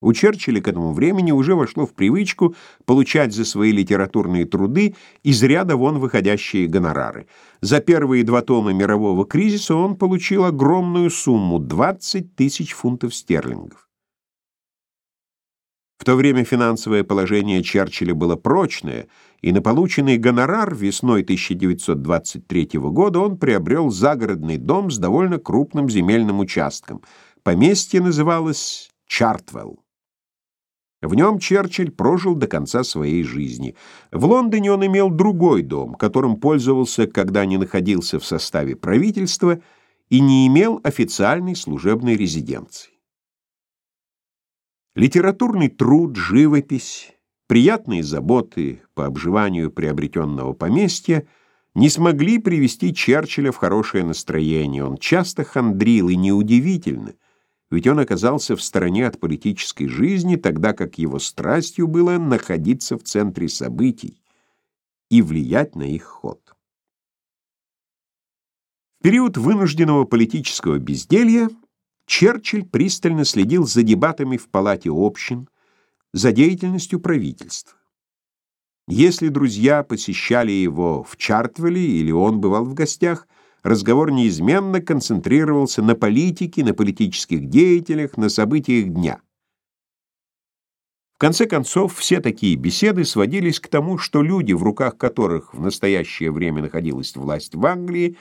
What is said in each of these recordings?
У Черчилля к этому времени уже вошло в привычку получать за свои литературные труды из ряда вон выходящие гонорары. За первые два тома мирового кризиса он получил огромную сумму — 20 тысяч фунтов стерлингов. В то время финансовое положение Черчилля было прочное, и на полученный гонорар весной 1923 года он приобрел загородный дом с довольно крупным земельным участком. Поместье называлось Чартвелл. В нем Черчилль прожил до конца своей жизни. В Лондоне он имел другой дом, которым пользовался, когда не находился в составе правительства и не имел официальной служебной резиденции. Литературный труд, живопись, приятные заботы по обживанию приобретенного поместья не смогли привести Черчилля в хорошее настроение. Он часто хандрил, и неудивительно — ведь он оказался в стороне от политической жизни, тогда как его страстью было находиться в центре событий и влиять на их ход. В период вынужденного политического безделья Черчилль пристально следил за дебатами в Палате общин, за деятельностью правительства. Если друзья посещали его в Чартвеле или он бывал в гостях – разговор неизменно концентрировался на политике, на политических деятелях, на событиях дня. В конце концов, все такие беседы сводились к тому, что люди, в руках которых в настоящее время находилась власть в Англии,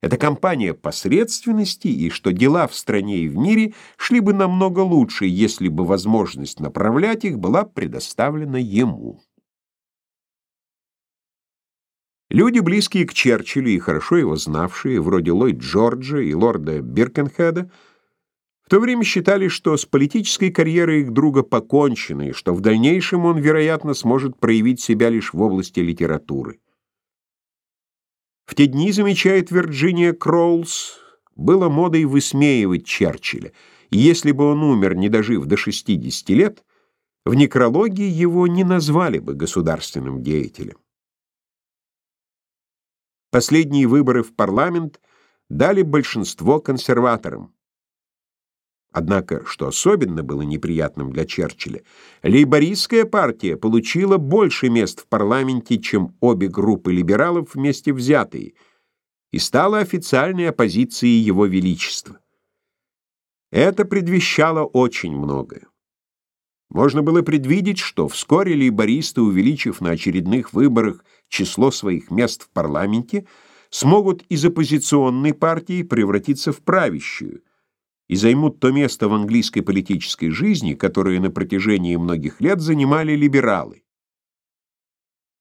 это компания посредственности, и что дела в стране и в мире шли бы намного лучше, если бы возможность направлять их была предоставлена ему. Люди, близкие к Черчиллю и хорошо его знавшие, вроде Ллойд Джорджа и лорда Биркенхеда, в то время считали, что с политической карьерой их друга покончено, и что в дальнейшем он, вероятно, сможет проявить себя лишь в области литературы. В те дни, замечает Вирджиния Кроулс, было модой высмеивать Черчилля, и если бы он умер, не дожив до 60 лет, в некрологии его не назвали бы государственным деятелем. Последние выборы в парламент дали большинство консерваторам. Однако, что особенно было неприятным для Черчилля, лейбористская партия получила больше мест в парламенте, чем обе группы либералов вместе взятые, и стала официальной оппозицией его величества. Это предвещало очень многое. Можно было предвидеть, что вскоре лейбористы, увеличив на очередных выборах число своих мест в парламенте, смогут из оппозиционной партии превратиться в правящую и займут то место в английской политической жизни, которое на протяжении многих лет занимали либералы.